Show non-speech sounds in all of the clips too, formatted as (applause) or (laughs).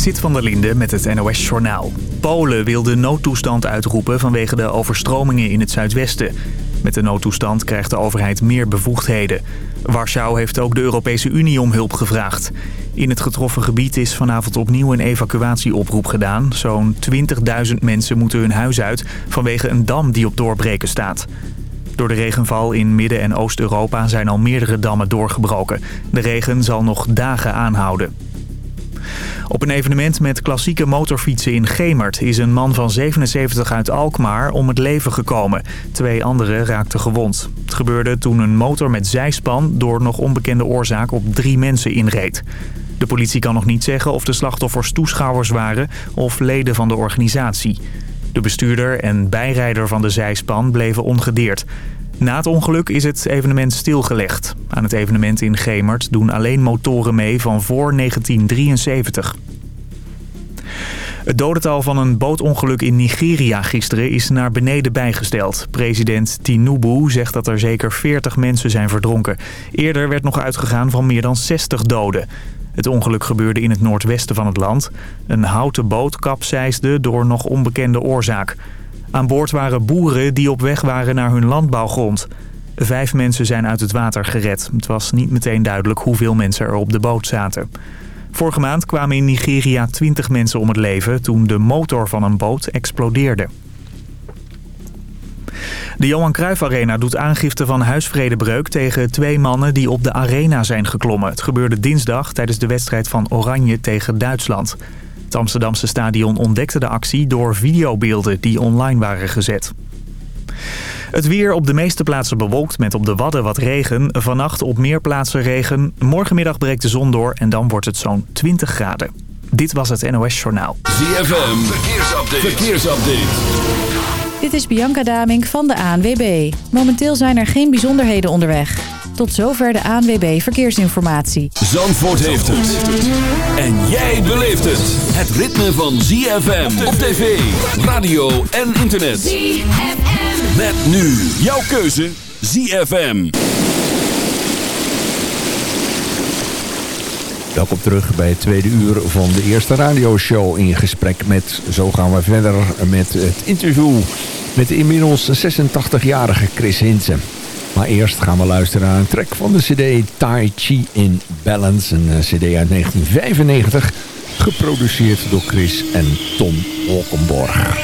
Zit van der Linde met het NOS-journaal. Polen wil de noodtoestand uitroepen vanwege de overstromingen in het zuidwesten. Met de noodtoestand krijgt de overheid meer bevoegdheden. Warschau heeft ook de Europese Unie om hulp gevraagd. In het getroffen gebied is vanavond opnieuw een evacuatieoproep gedaan. Zo'n 20.000 mensen moeten hun huis uit vanwege een dam die op doorbreken staat. Door de regenval in Midden- en Oost-Europa zijn al meerdere dammen doorgebroken. De regen zal nog dagen aanhouden. Op een evenement met klassieke motorfietsen in Gemert is een man van 77 uit Alkmaar om het leven gekomen. Twee anderen raakten gewond. Het gebeurde toen een motor met zijspan door nog onbekende oorzaak op drie mensen inreed. De politie kan nog niet zeggen of de slachtoffers toeschouwers waren of leden van de organisatie. De bestuurder en bijrijder van de zijspan bleven ongedeerd. Na het ongeluk is het evenement stilgelegd. Aan het evenement in Gemert doen alleen motoren mee van voor 1973. Het dodental van een bootongeluk in Nigeria gisteren is naar beneden bijgesteld. President Tinubu zegt dat er zeker 40 mensen zijn verdronken. Eerder werd nog uitgegaan van meer dan 60 doden. Het ongeluk gebeurde in het noordwesten van het land. Een houten boot kapseisde door nog onbekende oorzaak. Aan boord waren boeren die op weg waren naar hun landbouwgrond. Vijf mensen zijn uit het water gered. Het was niet meteen duidelijk hoeveel mensen er op de boot zaten. Vorige maand kwamen in Nigeria 20 mensen om het leven toen de motor van een boot explodeerde. De Johan Cruijff Arena doet aangifte van huisvredebreuk tegen twee mannen die op de arena zijn geklommen. Het gebeurde dinsdag tijdens de wedstrijd van Oranje tegen Duitsland. Het Amsterdamse stadion ontdekte de actie door videobeelden die online waren gezet. Het weer op de meeste plaatsen bewolkt met op de Wadden wat regen. Vannacht op meer plaatsen regen. Morgenmiddag breekt de zon door en dan wordt het zo'n 20 graden. Dit was het NOS Journaal. ZFM, verkeersupdate. verkeersupdate. Dit is Bianca Damink van de ANWB. Momenteel zijn er geen bijzonderheden onderweg. Tot zover de ANWB Verkeersinformatie. Zandvoort heeft het. En jij beleeft het. Het ritme van ZFM op tv, radio en internet. ZFM. Met nu jouw keuze ZFM. Welkom terug bij het tweede uur van de eerste radioshow in gesprek met... Zo gaan we verder met het interview met de inmiddels 86-jarige Chris Hinsen. Maar eerst gaan we luisteren naar een track van de cd Tai Chi in Balance. Een eh, cd uit 1995, geproduceerd door Chris en Tom Holkenborg.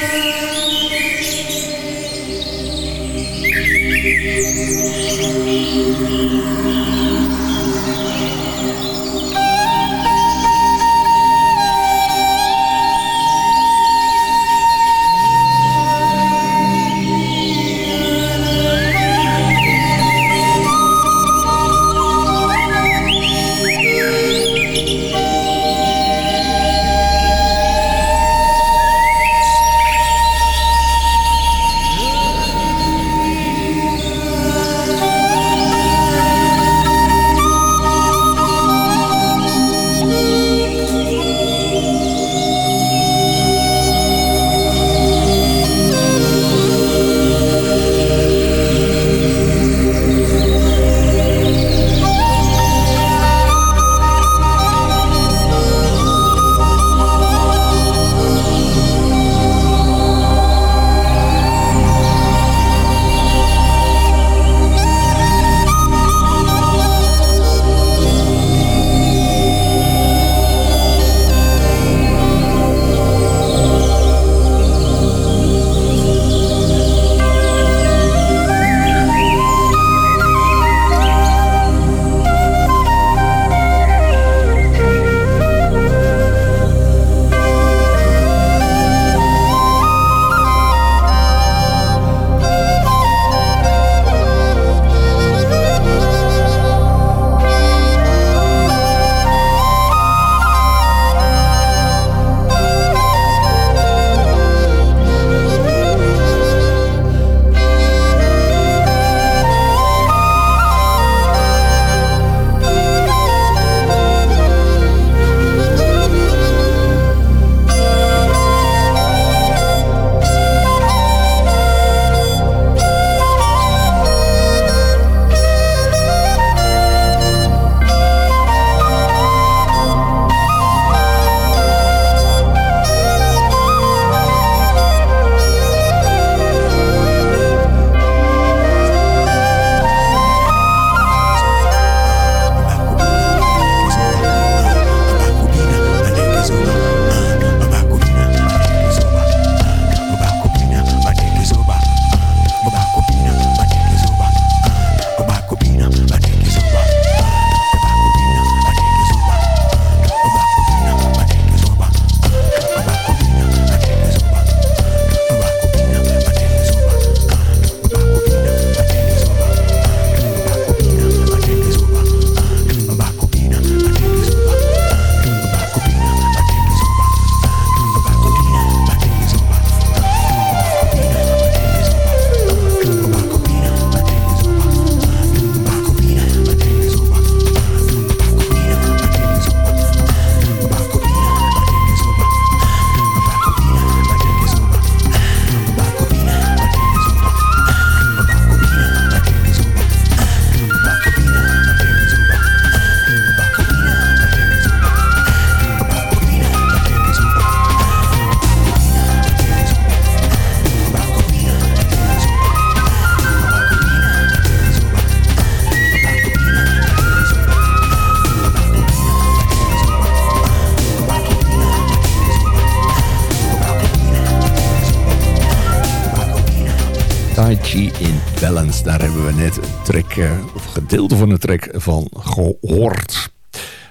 Daar hebben we net een track, uh, of gedeelte van de track van gehoord.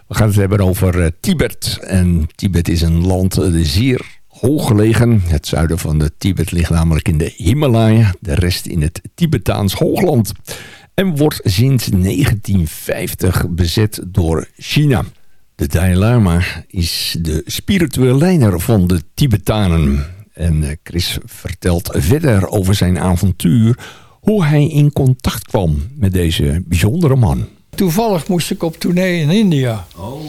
We gaan het hebben over uh, Tibet. En Tibet is een land uh, zeer hoog gelegen. Het zuiden van de Tibet ligt namelijk in de Himalaya. De rest in het Tibetaans hoogland. En wordt sinds 1950 bezet door China. De Dalai Lama is de spirituele leider van de Tibetanen. En eh, Chris vertelt verder over zijn avontuur... hoe hij in contact kwam met deze bijzondere man. Toevallig moest ik op tournee in India. Oh.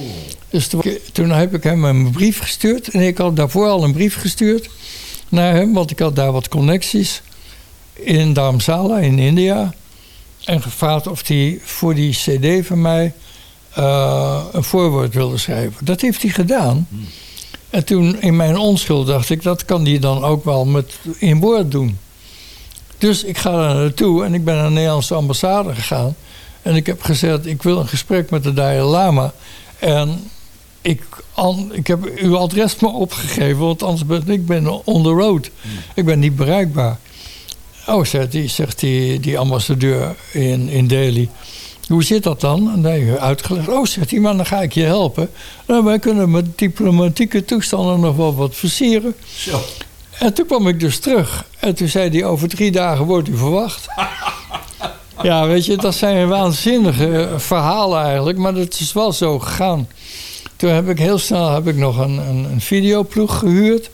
Dus toen heb ik hem een brief gestuurd. En ik had daarvoor al een brief gestuurd naar hem... want ik had daar wat connecties in Dharamsala in India... en gevraagd of hij voor die cd van mij... Uh, een voorwoord wilde schrijven. Dat heeft hij gedaan. Hmm. En toen in mijn onschuld dacht ik, dat kan hij dan ook wel met in woord doen. Dus ik ga daar naartoe en ik ben naar de Nederlandse ambassade gegaan. En ik heb gezegd, ik wil een gesprek met de Dalai Lama. En ik, ik heb uw adres maar opgegeven, want anders ben ik ben on the road. Ik ben niet bereikbaar. Oh, zegt die, zegt die, die ambassadeur in, in Delhi. Hoe zit dat dan? Nee, uitgelegd. Oh, zegt hij, maar dan ga ik je helpen. Nou, wij kunnen met diplomatieke toestanden nog wel wat versieren. Zo. En toen kwam ik dus terug. En toen zei hij, over drie dagen wordt u verwacht. ja, weet je, dat zijn waanzinnige verhalen eigenlijk. Maar het is wel zo gegaan. Toen heb ik heel snel heb ik nog een, een, een videoploeg gehuurd.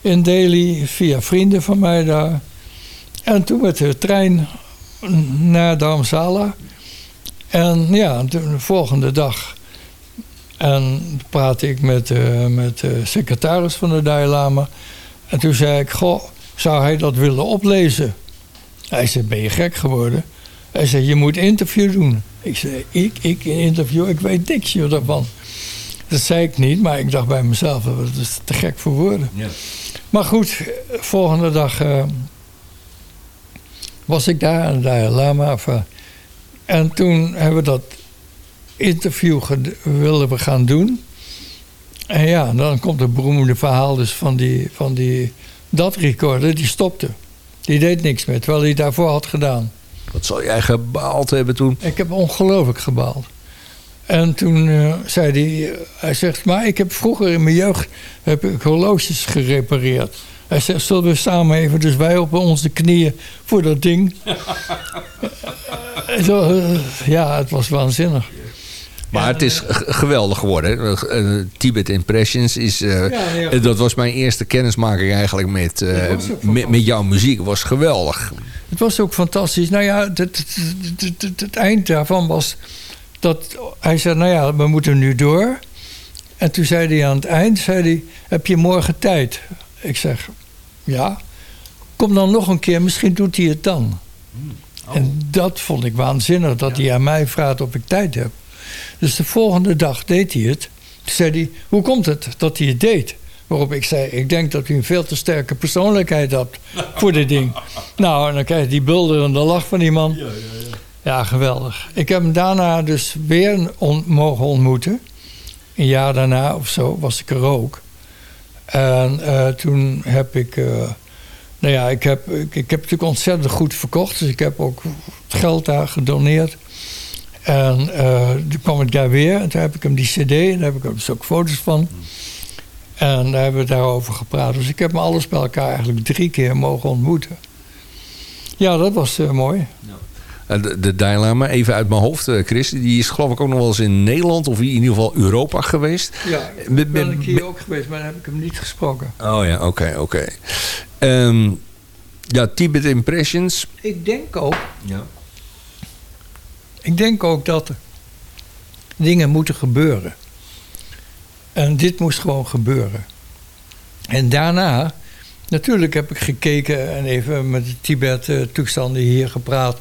In Delhi, via vrienden van mij daar. En toen met de trein naar Dharamsala. En ja, de volgende dag. En praatte ik met, uh, met de secretaris van de Dalai Lama. En toen zei ik, goh, zou hij dat willen oplezen? Hij zei, ben je gek geworden? Hij zei, je moet interview doen. Ik zei, ik, ik een interview? Ik weet niks daarvan. Dat zei ik niet, maar ik dacht bij mezelf, dat is te gek voor woorden. Ja. Maar goed, volgende dag uh, was ik daar aan de Dalai Lama. En toen hebben we dat interview willen we gaan doen. En ja, dan komt het beroemde verhaal dus van die, van die dat recorder, die stopte. Die deed niks meer, terwijl hij daarvoor had gedaan. Wat zou jij gebaald hebben toen? Ik heb ongelooflijk gebaald. En toen uh, zei hij, hij zegt, maar ik heb vroeger in mijn jeugd heb ik horloges gerepareerd. Hij zegt, zullen we samen even, dus wij op onze knieën voor dat ding. (laughs) Zo, eh, ja, het was waanzinnig. Maar het is geweldig geworden. Uh, Tibet Impressions is. Uh, Dat was mijn eerste kennismaking eigenlijk met, uh, met, met, jouw muziek. was geweldig. Het was ook fantastisch. Nou ja, het, het, het, het, eind daarvan was dat hij zei: Nou ja, we moeten nu door. En toen zei hij aan het eind: zei hij, Heb je morgen tijd? Ik zeg: Ja. Kom dan nog een keer, misschien doet hij het dan. Hmm. En dat vond ik waanzinnig, dat hij aan mij vraagt of ik tijd heb. Dus de volgende dag deed hij het. Toen zei hij, hoe komt het dat hij het deed? Waarop ik zei, ik denk dat u een veel te sterke persoonlijkheid hebt voor dit ding. (laughs) nou, en dan krijg je die bulderende lach van die man. Ja, ja, ja. ja geweldig. Ik heb hem daarna dus weer mogen ontmoeten. Een jaar daarna of zo was ik er ook. En uh, toen heb ik... Uh, nou ja, ik heb, ik, ik, heb natuurlijk ontzettend goed verkocht. Dus ik heb ook het geld daar gedoneerd. En uh, toen kwam ik daar weer. En toen heb ik hem die cd. En daar heb ik dus ook foto's van. En daar hebben we daarover gepraat. Dus ik heb me alles bij elkaar eigenlijk drie keer mogen ontmoeten. Ja, dat was uh, mooi. Ja. De, de Dalai even uit mijn hoofd, eh, Chris. Die is geloof ik ook nog wel eens in Nederland of in ieder geval Europa geweest. Ja, ben, ben ik hier ook geweest, maar dan heb ik hem niet gesproken. Oh ja, oké, oké. Ehm, ja, Tibet Impressions. Ik denk ook. Ja. Ik denk ook dat dingen moeten gebeuren. En dit moest gewoon gebeuren. En daarna, natuurlijk heb ik gekeken en even met de Tibet-toestanden hier gepraat.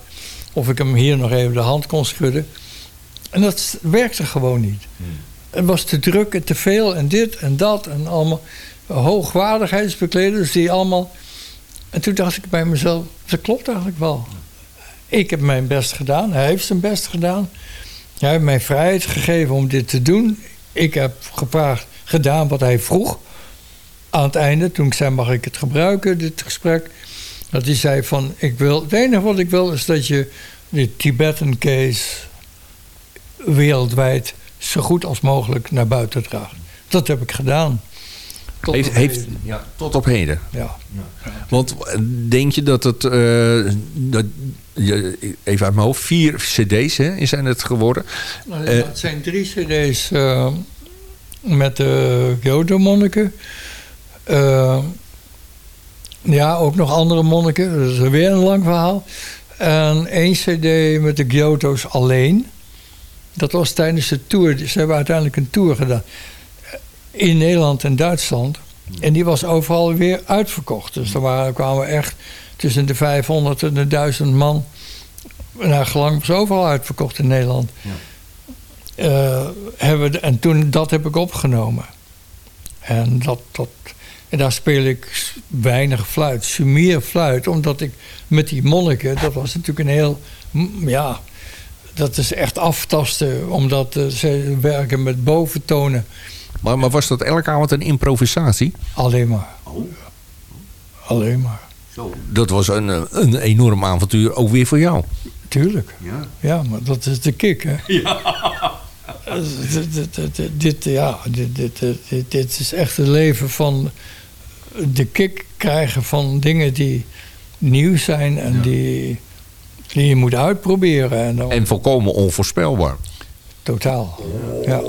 Of ik hem hier nog even de hand kon schudden. En dat werkte gewoon niet. Hmm. Het was te druk en te veel en dit en dat en allemaal hoogwaardigheidsbekleders die allemaal en toen dacht ik bij mezelf, dat klopt eigenlijk wel. Ik heb mijn best gedaan, hij heeft zijn best gedaan. Hij heeft mij vrijheid gegeven om dit te doen. Ik heb gevraagd, gedaan wat hij vroeg. Aan het einde, toen ik zei, mag ik het gebruiken, dit gesprek. Dat hij zei van, ik wil, het enige wat ik wil is dat je de Tibetan case wereldwijd zo goed als mogelijk naar buiten draagt. Dat heb ik gedaan. Tot heeft, heeft, ja, tot op heden. Ja. Want eh, denk je dat het, uh, dat, even uit mijn hoofd, vier cd's hè, zijn het geworden? Nou, uh, het zijn drie cd's uh, met de Kyoto-monniken. ja, ook nog andere monniken. Dat is weer een lang verhaal. En één cd met de Kyoto's alleen. Dat was tijdens de tour. Ze hebben uiteindelijk een tour gedaan in Nederland en Duitsland. En die was overal weer uitverkocht. Dus er waren, kwamen echt tussen de 500 en de 1000 man. Nou, gelang was overal uitverkocht in Nederland. Ja. Uh, hebben, en toen, dat heb ik opgenomen. En, dat, dat, en daar speel ik weinig fluit, sumier fluit. Omdat ik met die monniken, dat was natuurlijk een heel... Ja, dat is echt aftasten. Omdat uh, ze werken met boventonen. Maar, maar was dat elke avond een improvisatie? Alleen maar. Oh. Alleen maar. Zo. Dat was een, een enorm avontuur ook weer voor jou. Tuurlijk. Ja, ja maar dat is de kick, hè? Ja. (laughs) dit, dit, dit, ja, dit, dit, dit, dit is echt het leven van de kick krijgen van dingen die nieuw zijn en die, die je moet uitproberen. En, dan... en volkomen onvoorspelbaar. Totaal, ja.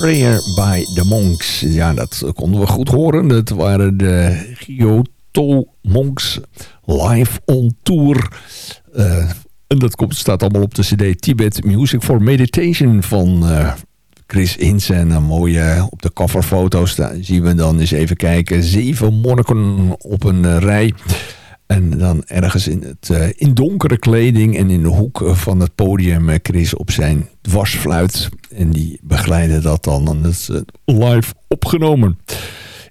Prayer by the Monks. Ja, dat konden we goed horen. Dat waren de Gyoto Monks live on tour. en dat komt, staat allemaal op de cd Tibet Music for Meditation van Chris Hinsen. En een mooie op de coverfoto's daar zien we dan eens even kijken. Zeven monniken op een rij. En dan ergens in, het, uh, in donkere kleding en in de hoek van het podium Chris op zijn dwarsfluit. En die begeleiden dat dan. En dat is live opgenomen.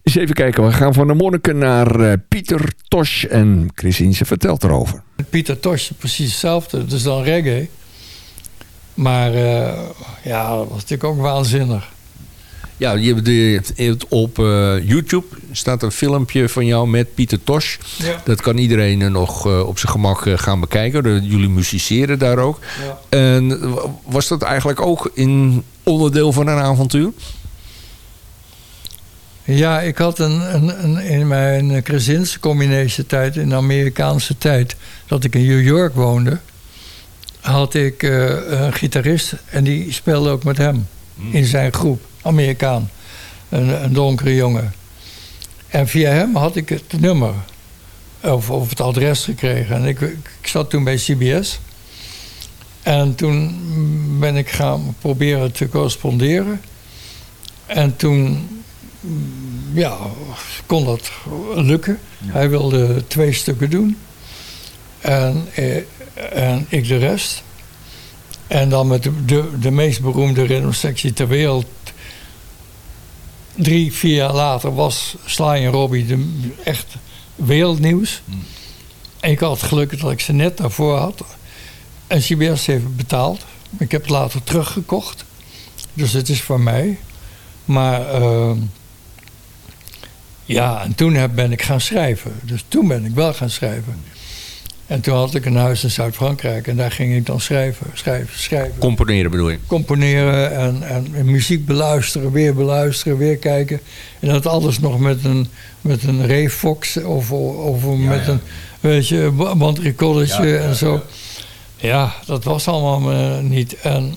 Eens even kijken, we gaan van de monniken naar Pieter Tosh. En Chris Hinsen vertelt erover. Pieter Tosh, precies hetzelfde. Dus dan reggae. Maar ja, dat was natuurlijk ook waanzinnig. Ja, je, hebt op uh, YouTube staat een filmpje van jou met Pieter Tosh. Ja. Dat kan iedereen nog uh, op zijn gemak uh, gaan bekijken. Jullie musiceren daar ook. Ja. En was dat eigenlijk ook in onderdeel van een avontuur? Ja, ik had een, een, een in mijn Krasinski tijd, in de Amerikaanse tijd, dat ik in New York woonde, had ik een gitarist en die speelde ook met hem. In zijn groep. Amerikaan. Een, een donkere jongen. En via hem had ik het nummer. Of, of het adres gekregen. En ik, ik zat toen bij CBS. En toen ben ik gaan proberen te corresponderen. En toen ja, kon dat lukken. Hij wilde twee stukken doen. En, eh, en ik de rest. En dan met de, de, meest beroemde ritmesectie ter wereld drie, vier jaar later was Sly en Robbie de, echt wereldnieuws. Hmm. En ik had het geluk dat ik ze net daarvoor had. En CBS heeft betaald. Ik heb het later teruggekocht. Dus het is voor mij. Maar uh, ja, en toen ben ik gaan schrijven. Dus toen ben ik wel gaan schrijven. En toen had ik een huis in Zuid-Frankrijk en daar ging ik dan schrijven, schrijven, schrijven. Componeren bedoel je? Componeren en, en, muziek beluisteren, weer beluisteren, weer kijken. En dat alles nog met een, met een Ray Fox of, of met een weet je, bandrecordetje en zo. Ja, dat was allemaal niet. En,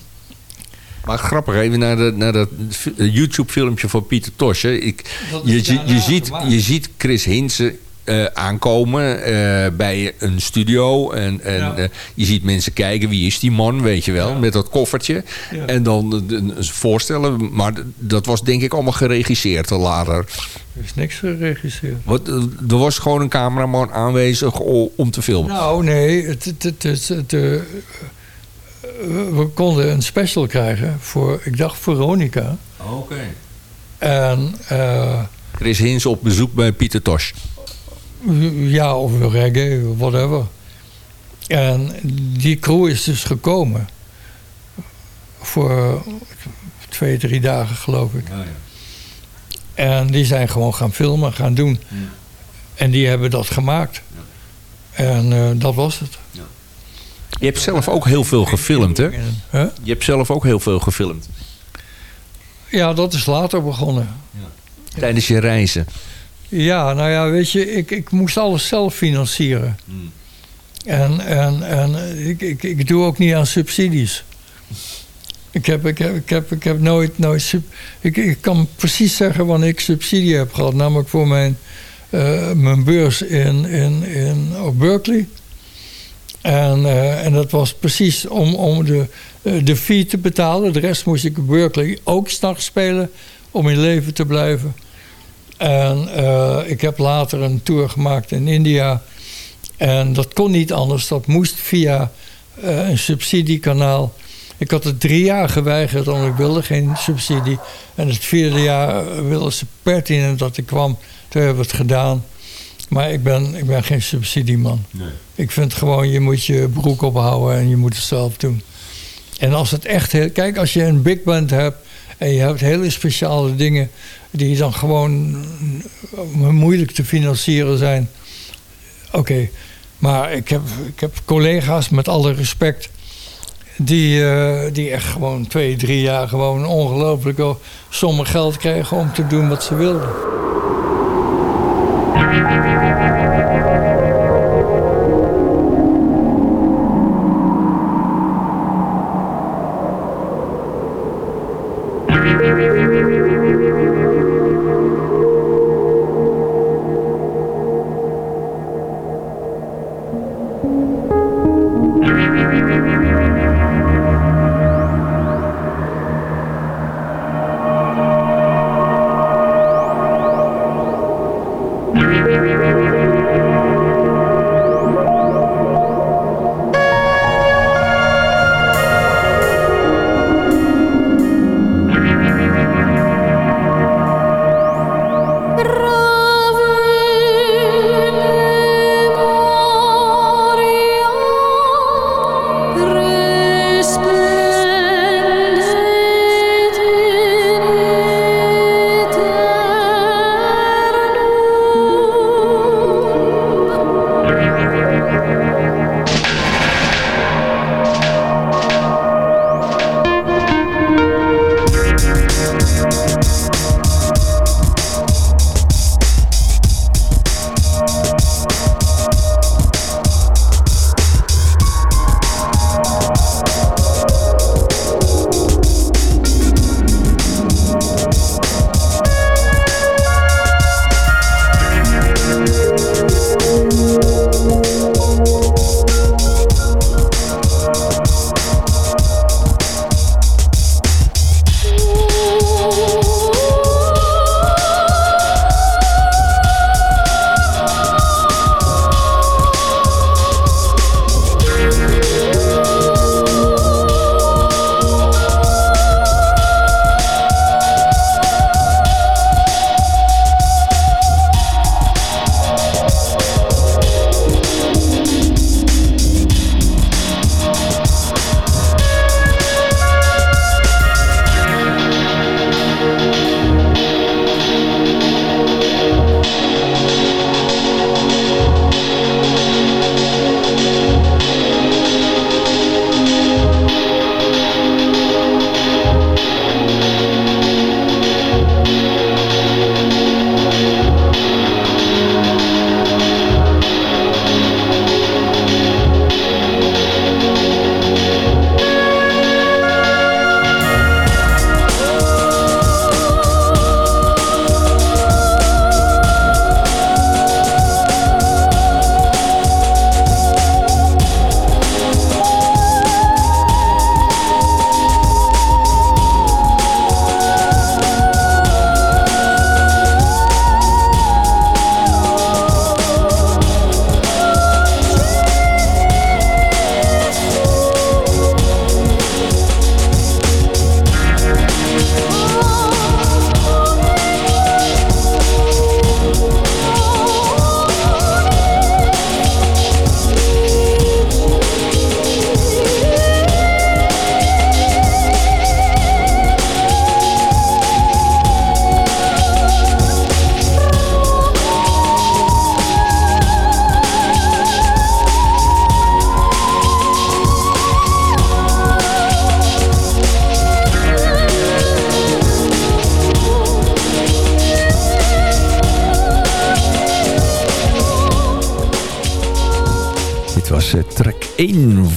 maar grappig, even naar, de, naar dat YouTube-filmpje van Pieter Tosh. Ik, je, je, je, ziet, je ziet Chris Hinsen uh, aankomen uh, bij een studio. En, en ja. uh, je ziet mensen kijken, wie is die man, weet je wel, ja. met dat koffertje. Ja. En dan voorstellen. Maar dat was denk ik allemaal geregisseerd later. Er is niks geregisseerd. Wat, er was gewoon een cameraman aanwezig om te filmen? Nou, nee. Het, het, het, het we konden een special krijgen voor, ik dacht Veronica. Oké. Okay. En... Chris Hins op bezoek bij Pieter Tosh. Ja, of reggae, whatever. En die crew is dus gekomen. Voor twee, drie dagen geloof ik. ja. En die zijn gewoon gaan filmen, gaan doen. Ja. En die hebben dat gemaakt. Ja. En uh, dat was het. Je hebt zelf ook heel veel gefilmd, hè? Huh? Je hebt zelf ook heel veel gefilmd. Ja, dat is later begonnen. Tijdens je reizen. Ja, nou ja, weet je, ik, ik moest alles zelf financieren. Hmm. En, en, en ik, ik, ik doe ook niet aan subsidies. Ik heb, ik heb, ik heb, ik heb nooit, nooit sub, ik, ik kan precies zeggen wanneer ik subsidie heb gehad. Namelijk voor mijn, uh, mijn beurs in, in, in, op Berkeley. En, uh, en dat was precies om, om de, uh, de fee te betalen. De rest moest ik op Berkeley ook s'nachts spelen om in leven te blijven. En uh, ik heb later een tour gemaakt in India. En dat kon niet anders. Dat moest via uh, een subsidiekanaal. Ik had het drie jaar geweigerd, want ik wilde geen subsidie. En het vierde jaar wilden ze pertinent dat ik kwam. Toen hebben we het gedaan. Maar ik ben, ik ben geen subsidieman. Nee. Ik vind gewoon, je moet je broek ophouden en je moet het zelf doen. En als het echt heel... Kijk, als je een big band hebt en je hebt hele speciale dingen die dan gewoon moeilijk te financieren zijn. Oké, maar ik heb, ik heb collega's met alle respect die, uh, die echt gewoon twee, drie jaar gewoon ongelooflijke sommen geld kregen om te doen wat ze wilden.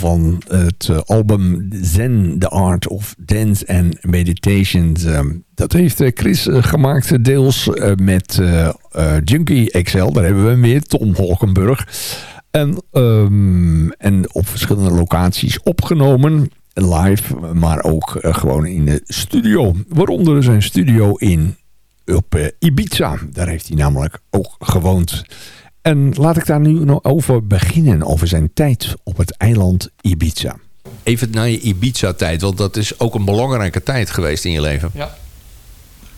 Van het album Zen, The Art of Dance and Meditations. dat heeft Chris gemaakt, deels met Junkie XL. Daar hebben we hem weer, Tom Holkenburg. En, um, en op verschillende locaties opgenomen live, maar ook gewoon in de studio. Waaronder zijn studio in op Ibiza. Daar heeft hij namelijk ook gewoond. En laat ik daar nu nog over beginnen, over zijn tijd op het eiland Ibiza. Even naar je Ibiza-tijd, want dat is ook een belangrijke tijd geweest in je leven. Ja.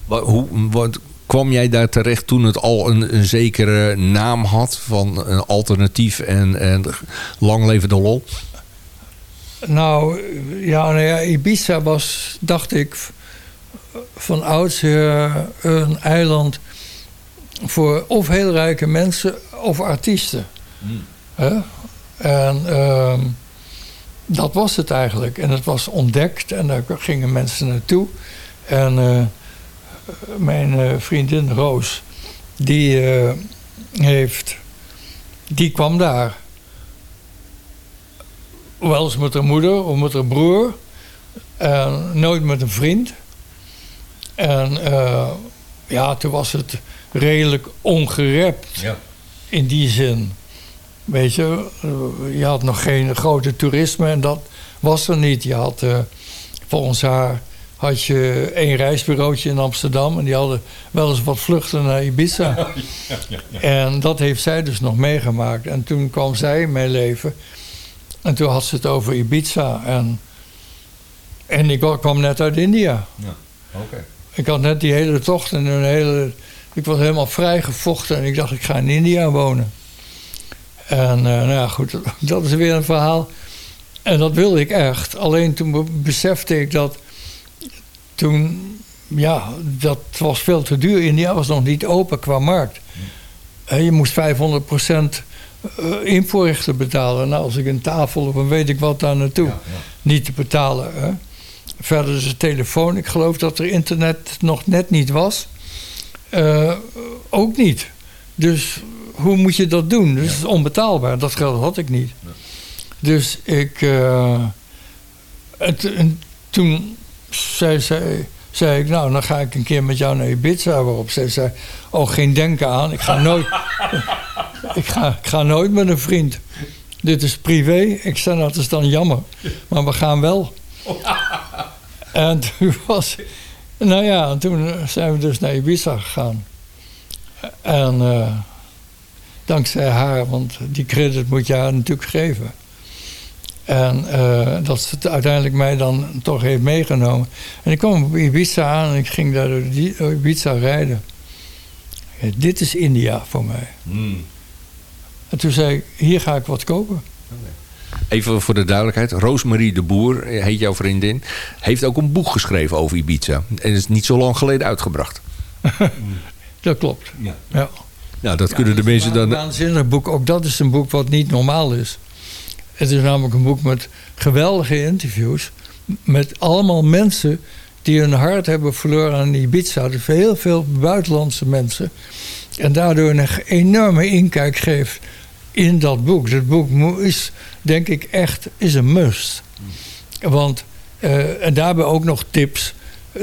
Hoe, wat, kwam jij daar terecht toen het al een, een zekere naam had van een alternatief en, en lang leven de lol? Nou ja, nou ja, Ibiza was, dacht ik, van oudsher een eiland voor of heel rijke mensen of artiesten. Hmm. En uh, dat was het eigenlijk. En het was ontdekt en daar gingen mensen naartoe. En uh, mijn uh, vriendin Roos, die uh, heeft, die kwam daar. Wel eens met haar moeder of met haar broer. En nooit met een vriend. En ja, toen was het redelijk ongerept. Ja. In die zin. Weet je, je had nog geen grote toerisme en dat was er niet. Je had, uh, volgens haar had je één reisbureautje in Amsterdam... en die hadden wel eens wat vluchten naar Ibiza. (laughs) Ja, ja, ja, en dat heeft zij dus nog meegemaakt. En toen kwam zij in mijn leven... en toen had ze het over Ibiza. En, en ik kwam net uit India. Ja, oké. Ik had net die hele tocht en een hele ik was helemaal vrijgevochten en ik dacht, ik ga in India wonen. En uh, nou ja, goed, (laughs) dat is weer een verhaal. En dat wilde ik echt. Alleen toen besefte ik dat toen, ja, dat was veel te duur. India was nog niet open qua markt. En je moest 500 procent uh, invoerrechten betalen. Nou, als ik een tafel of een weet ik wat daar naartoe. Niet te betalen. Hè. Verder is het telefoon. Ik geloof dat er internet nog net niet was. Uh, ook niet. Dus hoe moet je dat doen? Dus het is onbetaalbaar. Dat geld had ik niet. Dus ik... Uh, en, toen zei, zei, zei ik, nou, dan ga ik een keer met jou naar Ibiza. Waarop zij zei, oh, geen denken aan. Ik ga nooit, (laughs) ik ga, ik ga nooit met een vriend. Dit is privé. Ik zei, nou, dat is dan jammer. Maar we gaan wel. (laughs) En toen was nou ja, toen zijn we dus naar Ibiza gegaan. En uh, dankzij haar, want die credit moet je haar natuurlijk geven. En uh, dat ze uiteindelijk mij dan toch heeft meegenomen. En ik kwam op Ibiza aan en ik ging daar door Ibiza rijden. dit is India voor mij. Hmm. En toen zei ik, hier ga ik wat kopen. Even voor de duidelijkheid. Roosmarie de Boer, heet jouw vriendin, heeft ook een boek geschreven over Ibiza. En is niet zo lang geleden uitgebracht. (laughs) dat klopt. Ja. ja. Nou, dat kunnen de mensen dan... Een waanzinnig boek. Ook dat is een boek wat niet normaal is. Het is namelijk een boek met geweldige interviews. Met allemaal mensen die hun hart hebben verloren aan Ibiza. Dus heel veel buitenlandse mensen. En daardoor een enorme inkijk geeft in dat boek. Dat boek is, denk ik, echt is een must. Want, uh, en daarbij ook nog tips...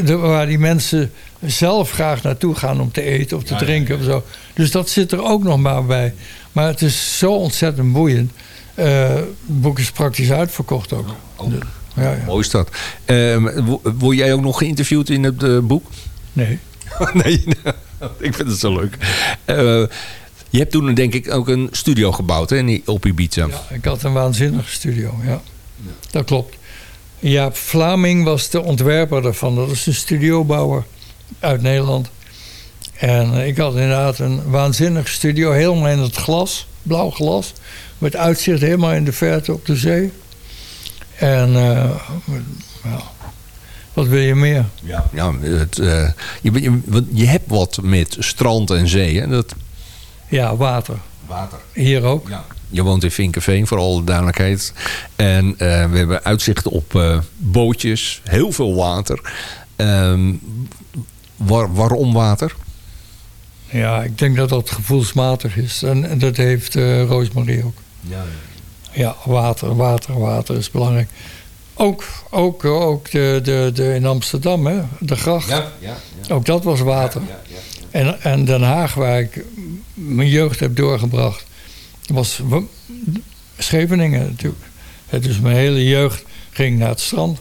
waar die mensen zelf graag naartoe gaan om te eten of te drinken of zo. Dus dat zit er ook nog maar bij. Maar het is zo ontzettend boeiend. Uh, het boek is praktisch uitverkocht ook. Oh, ja, ja. Mooi is dat. Uh, word jij ook nog geïnterviewd in het uh, boek? Nee. (laughs) nee, (laughs) ik vind het zo leuk. Je hebt toen denk ik ook een studio gebouwd hè, op Ibiza. Ja, ik had een waanzinnige studio, ja. Dat klopt. Ja, Vlaming was de ontwerper daarvan. Dat is een studiobouwer uit Nederland. En eh, ik had inderdaad een waanzinnige studio, helemaal in het glas, blauw glas. Met uitzicht helemaal in de verte op de zee. En uh, ja, wat wil je meer? Ja, ja het, uh, je, je, je, hebt wat met strand en zee. Hè? Dat ja, water. Water. Hier ook. Ja. Je woont in Vinkenveen, voor alle duidelijkheid. En uh, we hebben uitzicht op uh, bootjes, heel veel water. Um, waar, waarom water? Ja, ik denk dat dat gevoelsmatig is. En, en dat heeft uh, Roosmarie ook. Ja, Ja, water, water, water is belangrijk. Ook, ook, ook de, de, de, in Amsterdam, hè, de gracht. Ja, ja, Ook dat was water. En, en Den Haag, waar ik mijn jeugd heb doorgebracht, was Scheveningen natuurlijk. Dus mijn hele jeugd ging naar het strand.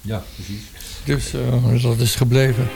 ja, precies. Dus eh, dat is gebleven.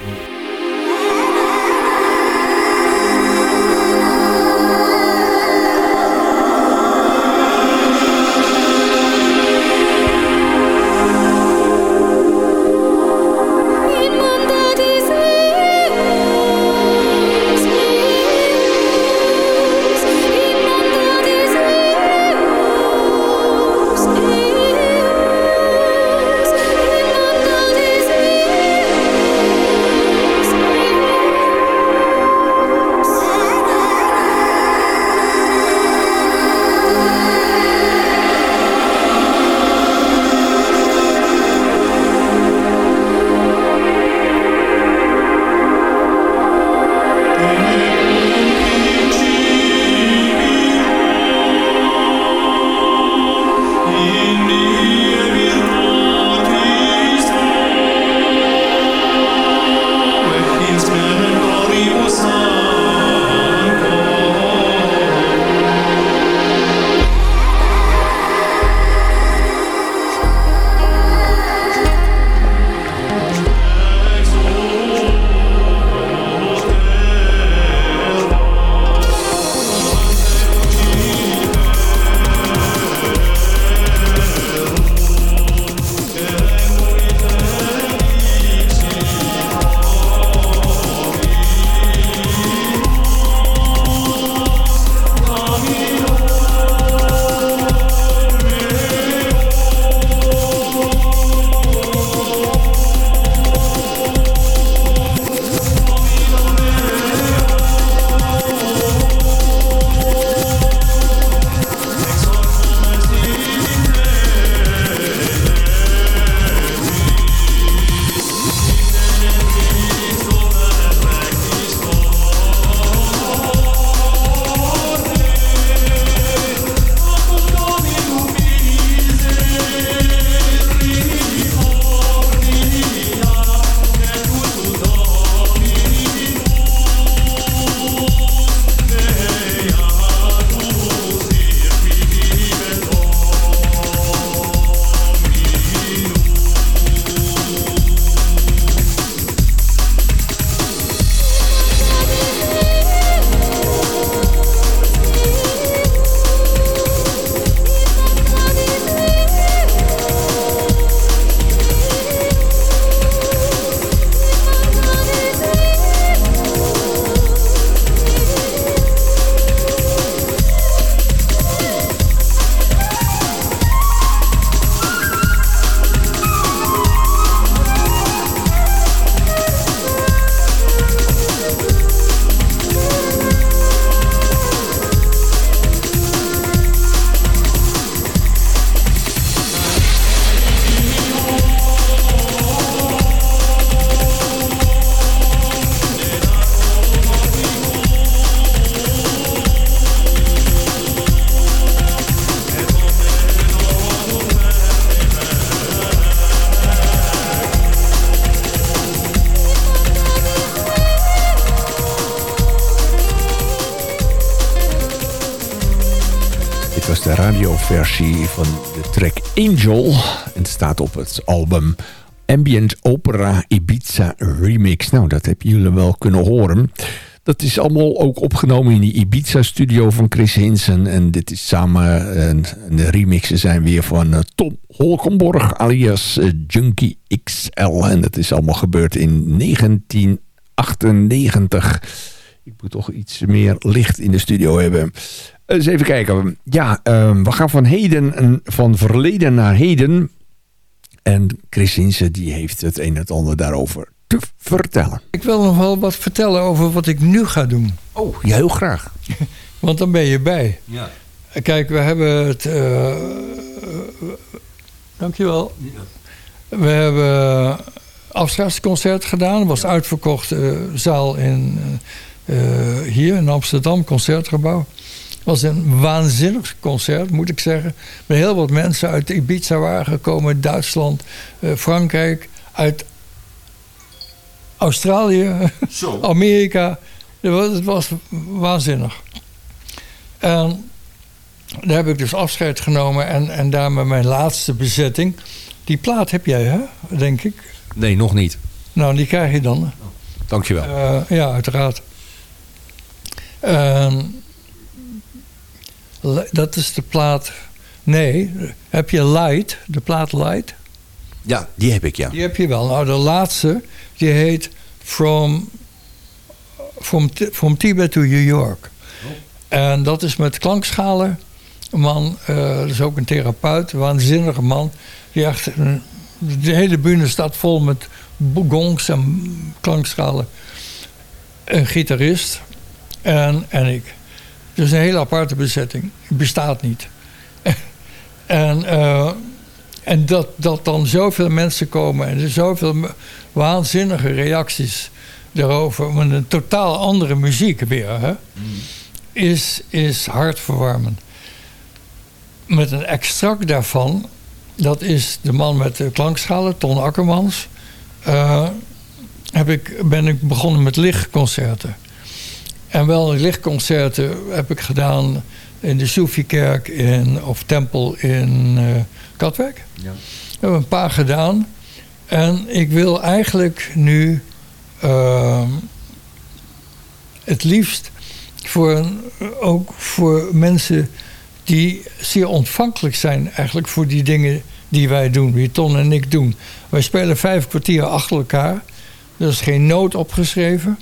De radioversie van de track Angel. En het staat op het album Ambient Opera Ibiza Remix. Nou, dat hebben jullie wel kunnen horen. Dat is allemaal ook opgenomen in die Ibiza-studio van Chris Hinsen. En dit is samen... En de remixen zijn weer van eh, Tom Holkenborg alias eh, Junkie XL. En dat is allemaal gebeurd in 1998. Ik moet toch iets meer licht in de studio hebben. Eens even kijken. Ja, ehm, we gaan van heden, en van verleden naar heden. En Chris Hinsen, die heeft het een en het ander daarover te vertellen. Ik wil nog wel wat vertellen over wat ik nu ga doen. Oh, ja, heel graag. (laughs) Want dan ben je bij. Ja. Kijk, we hebben het... eh, dankjewel. We hebben afscheidsconcert gedaan. Het was uitverkocht eh, zaal in, eh, hier in Amsterdam, Concertgebouw. Het was een waanzinnig concert, moet ik zeggen. Met heel wat mensen uit Ibiza waren gekomen, Duitsland, uh, Frankrijk, uit Australië, Zo. (laughs) Amerika. Het was, het was waanzinnig. En daar heb ik dus afscheid genomen en, en daar met mijn laatste bezetting. Die plaat heb jij, hè? denk ik. Nee, nog niet. Nou, die krijg je dan. Dankjewel. Uh, ja, uiteraard. Uh, dat is de plaat. Nee, heb je Light, de plaat Light? Ja, die heb ik, ja. Die heb je wel. Nou, de laatste, die heet From, From, From Tibet to New York. Oh. En dat is met klankschalen. Een man, uh, dat is ook een therapeut, een waanzinnige man. Die echt, de hele bühne staat vol met gongs en klankschalen. Een gitarist en, en ik. Dus een hele aparte bezetting. Bestaat niet. (laughs) en uh, en dat, dat dan zoveel mensen komen en er zoveel waanzinnige reacties daarover, met een totaal andere muziek weer, hè, mm. is, is hartverwarmend. Met een extract daarvan, dat is de man met de klankschalen, Ton Akkermans, uh, heb ik, ben ik begonnen met lichtconcerten. En wel lichtconcerten heb ik gedaan in de Soefiekerk in, of tempel in uh, Katwijk. Ja. We hebben een paar gedaan. En ik wil eigenlijk nu uh, het liefst voor, ook voor mensen die zeer ontvankelijk zijn eigenlijk voor die dingen die wij doen, die Ton en ik doen. Wij spelen vijf kwartier achter elkaar. Er is geen noot opgeschreven.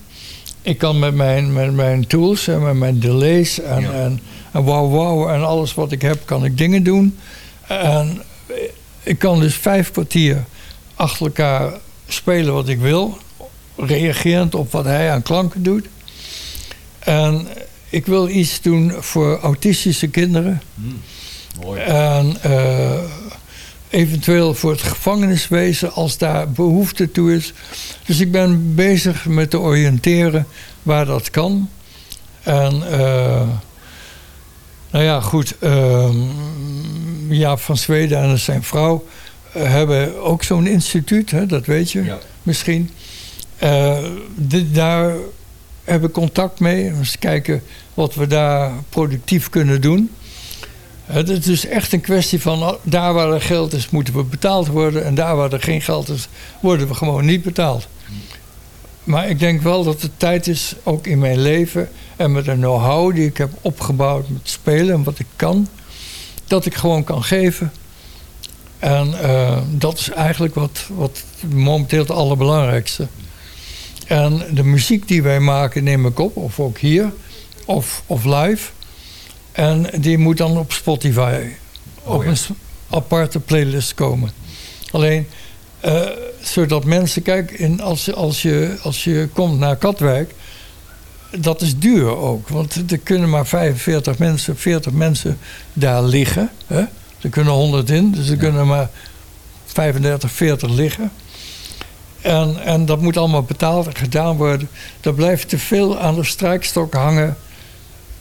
Ik kan met mijn, met mijn tools en met mijn delays en, ja. en, en wow wow en alles wat ik heb, kan ik dingen doen. En ik kan dus vijf kwartier achter elkaar spelen wat ik wil. Reagerend op wat hij aan klanken doet. En ik wil iets doen voor autistische kinderen. Mm, mooi. En uh, eventueel voor het gevangeniswezen als daar behoefte toe is. Dus ik ben bezig met te oriënteren waar dat kan. En uh, nou ja, goed. Uh, Jaap van Zweden en zijn vrouw uh, hebben ook zo'n instituut, hè, dat weet je ja. misschien. Uh, dit, daar heb ik contact mee. Eens kijken wat we daar productief kunnen doen. Het is dus echt een kwestie van oh, daar waar er geld is, moeten we betaald worden. En daar waar er geen geld is, worden we gewoon niet betaald. Maar ik denk wel dat het tijd is, ook in mijn leven en met de know-how die ik heb opgebouwd met spelen en wat ik kan, dat ik gewoon kan geven. En uh, dat is eigenlijk wat, wat momenteel het allerbelangrijkste. En de muziek die wij maken neem ik op, of ook hier, of, of live. En die moet dan op Spotify oh, op ja. een aparte playlist komen. Alleen, uh, zodat mensen, kijk, in, als, als, je, als je komt naar Katwijk, dat is duur ook. Want er kunnen maar 45 mensen, 40 mensen daar liggen. Hè? Er kunnen 100 in, dus er ja. kunnen maar 35, 40 liggen. En, en dat moet allemaal betaald en gedaan worden. Er blijft te veel aan de strijkstok hangen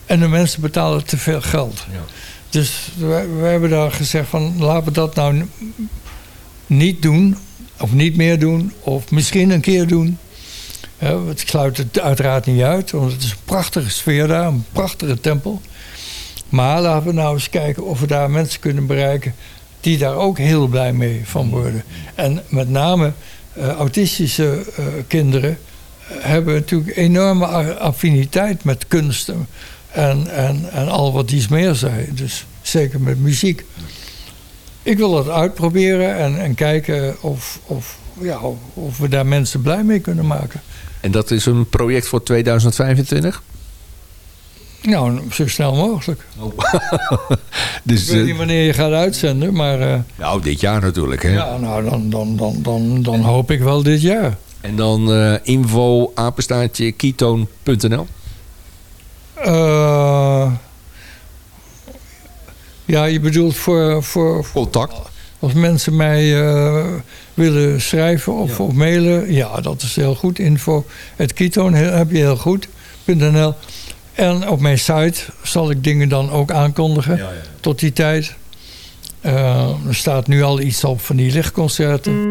en de mensen betalen te veel geld. Ja. Dus we, we, hebben daar gezegd van laten we dat nou niet doen. Of niet meer doen. Of misschien een keer doen. Ja, het sluit het uiteraard niet uit. Want het is een prachtige sfeer daar. Een prachtige tempel. Maar laten we nou eens kijken of we daar mensen kunnen bereiken. Die daar ook heel blij mee van worden. En met name uh, autistische uh, kinderen hebben natuurlijk enorme affiniteit met kunsten en, en, en al wat iets meer zei. Dus zeker met muziek. Ik wil dat uitproberen en, en kijken of, of, ja, of we daar mensen blij mee kunnen maken. En dat is een project voor 2025? Nou, zo snel mogelijk. Oh. (laughs) dus, ik weet niet wanneer je gaat uitzenden, maar... Uh, nou, dit jaar natuurlijk, hè? Ja, nou, dan, dan, dan, dan, dan hoop ik wel dit jaar. En dan uh, info apenstaartje ketoon.nl uh, ja, je bedoelt voor, voor, Contact. Als mensen mij uh, willen schrijven of, ja. of, mailen, ja, dat is heel goed. Info, het ketoon heb je heel goed.nl. En op mijn site zal ik dingen dan ook aankondigen tot die tijd. Uh, er staat nu al iets op van die lichtconcerten.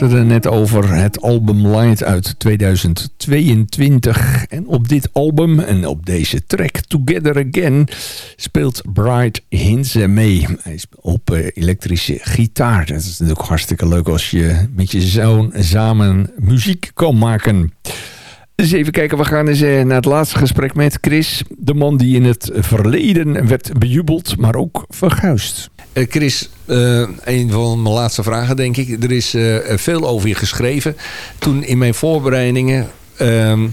Het net over het album Light uit 2022. En op dit album en op deze track Together Again speelt Bright Hinze mee. Hij op uh, elektrische gitaar. Dat is natuurlijk hartstikke leuk als je met je zoon samen muziek kan maken. Dus even kijken, we gaan eens eh, naar het laatste gesprek met Chris. De man die in het verleden werd bejubeld, maar ook verguist. Eh, Chris, uh, een van mijn laatste vragen denk ik. Er is uh, veel over je geschreven. Toen in mijn voorbereidingen... Ehm,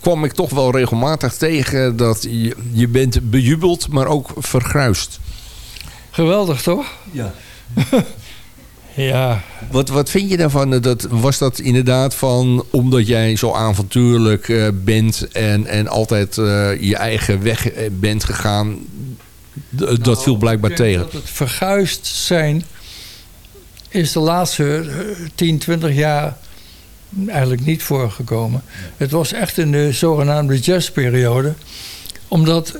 kwam ik toch wel regelmatig tegen dat je, je bent bejubeld, maar ook vergruist. Geweldig, toch? Ja. (laughs) ja. Wat, wat vind je daarvan? Dat, was dat inderdaad van omdat jij zo avontuurlijk uh, bent en, en altijd uh, je eigen weg bent gegaan? Nou, dat viel blijkbaar tegen. Dat het verguisd zijn is de laatste 10, 20 jaar eigenlijk niet voorgekomen. Het was echt in de zogenaamde jazzperiode. Omdat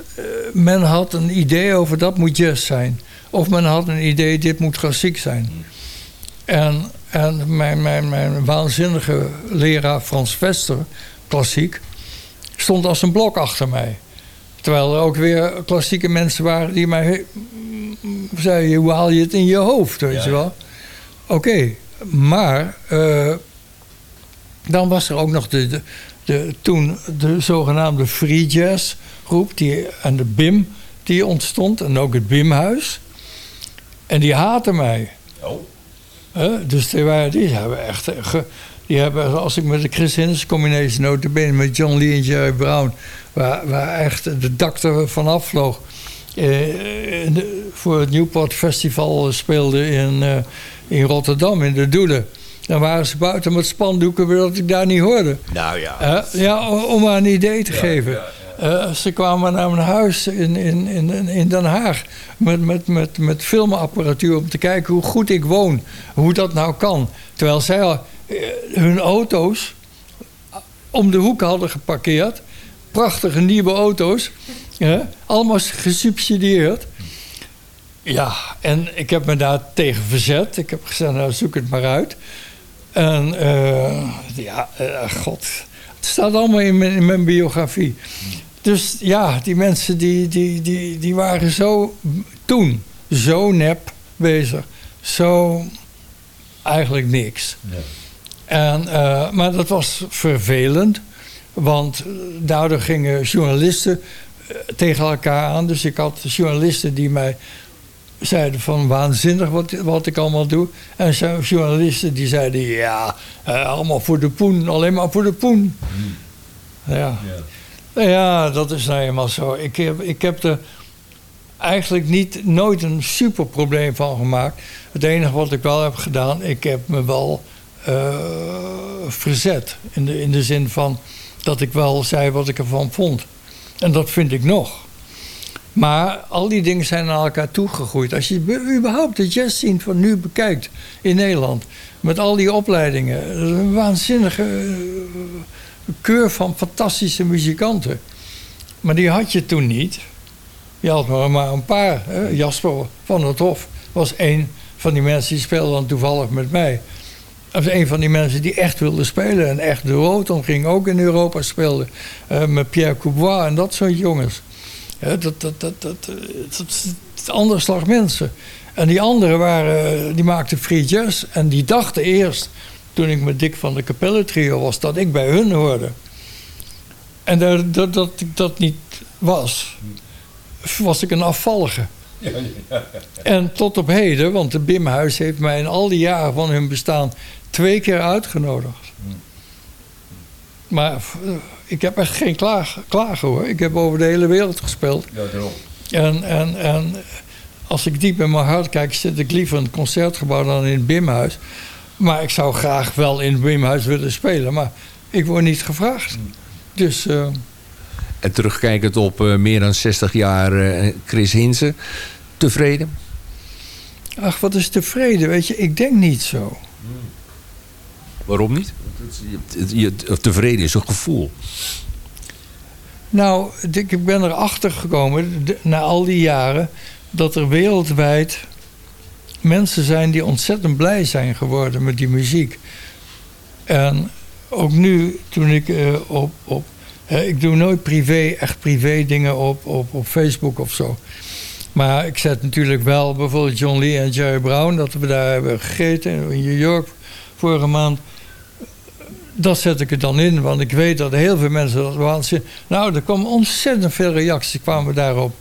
men had een idee over dat moet jazz zijn. Of men had een idee, dit moet klassiek zijn. En, en mijn, mijn, mijn waanzinnige leraar Frans Vester, klassiek, stond als een blok achter mij. Terwijl er ook weer klassieke mensen waren die mij zeiden: hoe haal je het in je hoofd? Weet je wel? Oké, maar uh, dan was er ook nog de, de, de, toen de zogenaamde free jazz groep die, en de BIM die ontstond en ook het BIM-huis. En die haten mij. Oh. Uh, dus die, waren, die hebben echt... Ge, die hebben, als ik met de Chris Hinnis combinatie notabene met John Lee en Jerry Brown... waar, waar echt de dak er vanaf vloog... Uh, de, voor het Newport Festival speelde in, uh, in Rotterdam, in de Doelen. Dan waren ze buiten met spandoeken, dat ik daar niet hoorde. Nou ja. ja, om maar een idee te ja, geven. Ja, ze kwamen naar mijn huis in, in, in, in Den Haag met, met, met, met filmapparatuur om te kijken hoe goed ik woon. Hoe dat nou kan. Terwijl zij al, hun auto's om de hoek hadden geparkeerd. Prachtige nieuwe auto's. Allemaal gesubsidieerd. Ja, en ik heb me daar tegen verzet. Ik heb gezegd, nou zoek het maar uit. En ja, god... Het staat allemaal in mijn, in mijn biografie. Dus ja, die mensen die, die, die, die waren zo toen zo nep bezig. Zo eigenlijk niks. Ja. En, uh, maar dat was vervelend. Want daardoor gingen journalisten tegen elkaar aan. Dus ik had journalisten die mij zeiden van waanzinnig wat, wat ik allemaal doe. En journalisten die zeiden ja, uh, allemaal voor de poen, alleen maar voor de poen. Hmm. Ja. ja. Ja, dat is nou eenmaal zo. Ik heb, ik heb er eigenlijk niet, nooit een super probleem van gemaakt. Het enige wat ik wel heb gedaan, ik heb me wel uh, verzet. In de, in de zin van dat ik wel zei wat ik ervan vond. En dat vind ik nog. Maar al die dingen zijn naar elkaar toegegroeid. Als je überhaupt de jazzscene van nu bekijkt in Nederland... met al die opleidingen, een waanzinnige keur van fantastische muzikanten. Maar die had je toen niet. Je had maar, een paar. Hè? Jasper van het Hof was een van die mensen die speelde dan toevallig met mij. Was een van die mensen die echt wilde spelen. En echt de Roton ging ook in Europa spelen. Uh, met Pierre Coubois en dat soort jongens. dat, dat, dat, dat, dat, dat, andere slag mensen. En die anderen waren, die maakten free jazz. En die dachten eerst toen ik met Dick van de Capelle trio was, dat ik bij hun hoorde. En dat, dat, dat ik dat niet was, was ik een afvallige. En tot op heden, want de Bimhuis heeft mij in al die jaren van hun bestaan twee keer uitgenodigd. Maar eh, ik heb echt geen klagen, klagen hoor. Ik heb over de hele wereld gespeeld. Ja, daarom. En, en, en als ik diep in mijn hart kijk, zit ik liever in het concertgebouw dan in het Bimhuis. Maar ik zou graag wel in Wimhuis willen spelen. Maar ik word niet gevraagd. Dus... Uh... En terugkijkend op uh, meer dan 60 jaar uh, Chris Hinsen. Tevreden? Ach, wat is tevreden? Weet je, ik denk niet zo. Waarom niet? Tevreden is een gevoel. Nou, ik ben erachter gekomen, na al die jaren... dat er wereldwijd mensen zijn die ontzettend blij zijn geworden met die muziek. En ook nu, toen ik uh, op. op ik doe nooit privé, echt privé dingen op, op, op Facebook of zo. Maar ik zet natuurlijk wel bijvoorbeeld John Lee en Jerry Brown, dat we daar hebben gegeten in New York vorige maand. Dat zet ik er dan in, want ik weet dat heel veel mensen dat waanzin. Nou, er kwamen ontzettend veel reacties kwamen daarop.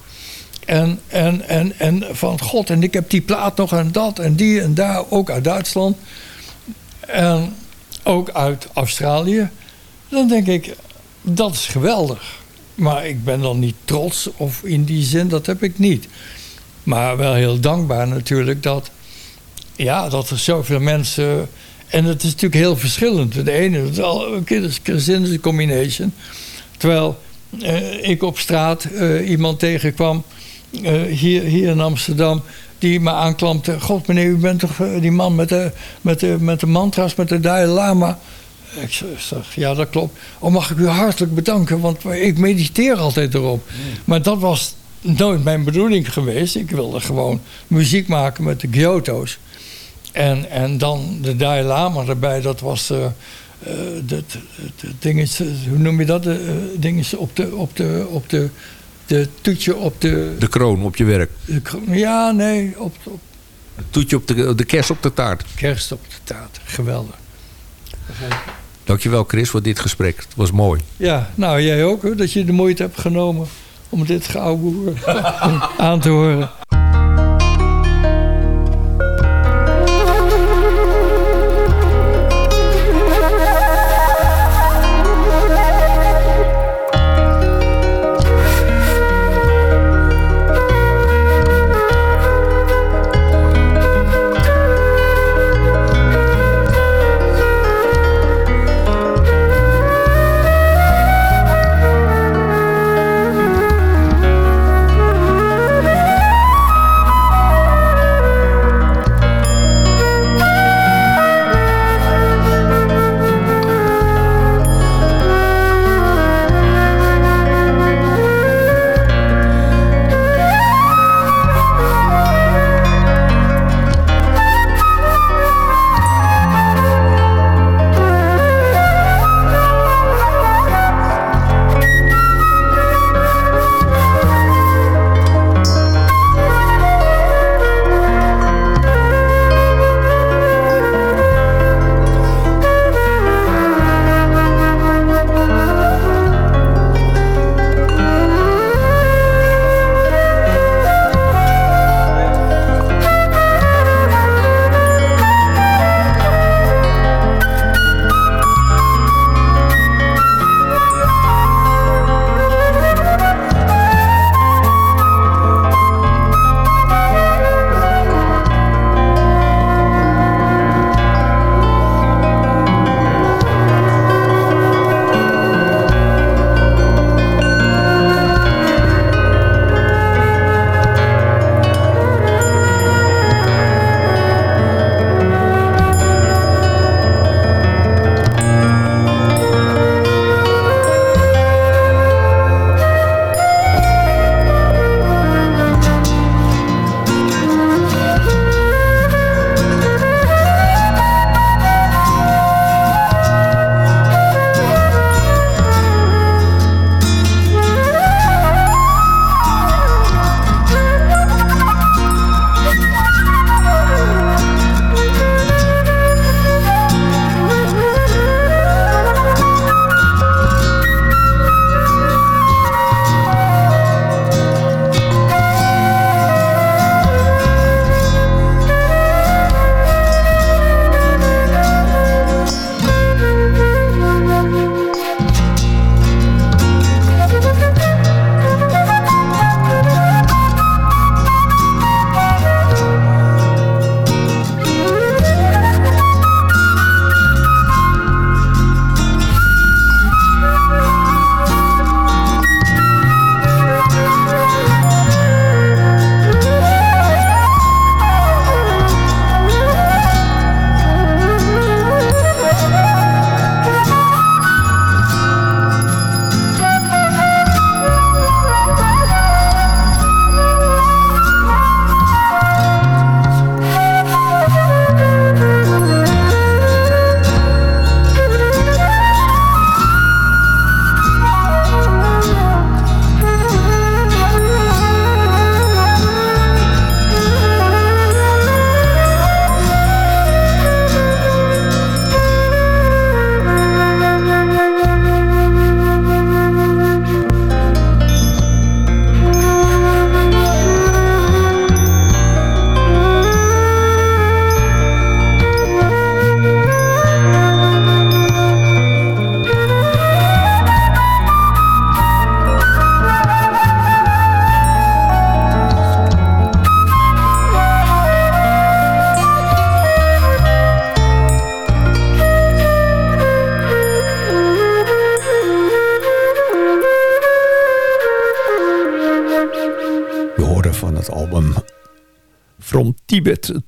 En, en, en, en van god, en ik heb die plaat nog en dat en die en daar, ook uit Duitsland. En ook uit Australië. Dan denk ik, dat is geweldig. Maar ik ben dan niet trots of in die zin, dat heb ik niet. Maar wel heel dankbaar natuurlijk dat, ja, dat er zoveel mensen... En het is natuurlijk heel verschillend. De ene is al een combination. Terwijl uh, ik op straat uh, iemand tegenkwam, uh, hier, hier in Amsterdam, die me aanklampte. God meneer, u bent toch die man met de, met de, met de mantra's, met de Dalai Lama. Ik zeg, ja dat klopt. Oh, mag ik u hartelijk bedanken, want ik mediteer altijd erop. Mm. Maar dat was nooit mijn bedoeling geweest. Ik wilde gewoon muziek maken met de Kyoto's. En, en dan de Dalai Lama erbij, dat was... Uh, de, de, ding is, hoe noem je dat? De uh, ding is op de, op de, op de, de toetje op de... De kroon op je werk? ja, nee, op, op... Het toetje op de, de kerst op de taart? Kerst op de taart, geweldig. Dankjewel Chris voor dit gesprek. Het was mooi. Ja, nou jij ook hoor, dat je de moeite hebt genomen om dit geouwe (laughs) aan te horen.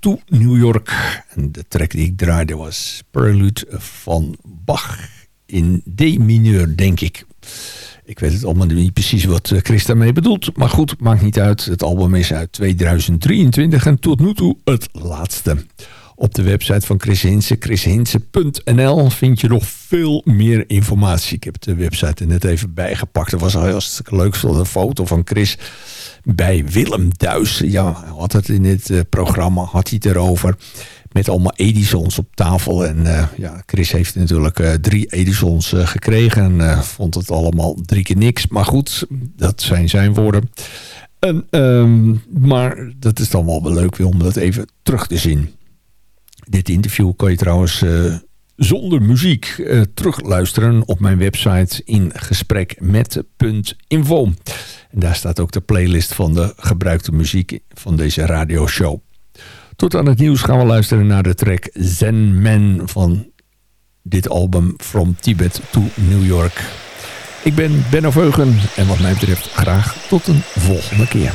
To New York. En de track die ik draaide was Prelude van Bach in D mineur, denk ik. Ik weet het allemaal niet precies wat Chris daarmee bedoelt. Maar goed, maakt niet uit. Het album is uit 2023 en tot nu toe het laatste. Op de website van Chris Hinsen, chrishinsen.nl, vind je nog veel meer informatie. Ik heb de website er net even bijgepakt. Er was al hartstikke leuk. Een foto van Chris bij Willem Duis. Ja, had het in het uh, programma, had hij het erover. Met allemaal Edisons op tafel. En uh, ja, Chris heeft natuurlijk uh, drie Edisons gekregen. En vond het allemaal drie keer niks. Maar goed, dat zijn zijn woorden. En, um, maar dat is dan wel wel leuk om dat even terug te zien. Dit interview kan je trouwens zonder muziek uh, terugluisteren op mijn website in gesprek met.info. En daar staat ook de playlist van de gebruikte muziek van deze radioshow. Tot aan het nieuws gaan we luisteren naar de track Zen Man van dit album From Tibet to New York. Ik ben Benno Veugen en wat mij betreft graag tot een volgende keer.